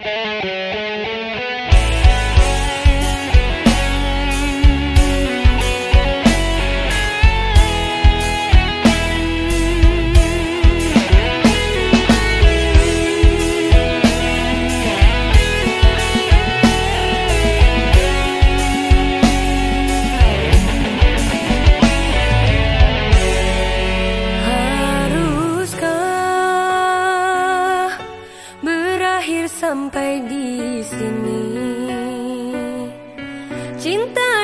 sampai di sini cinta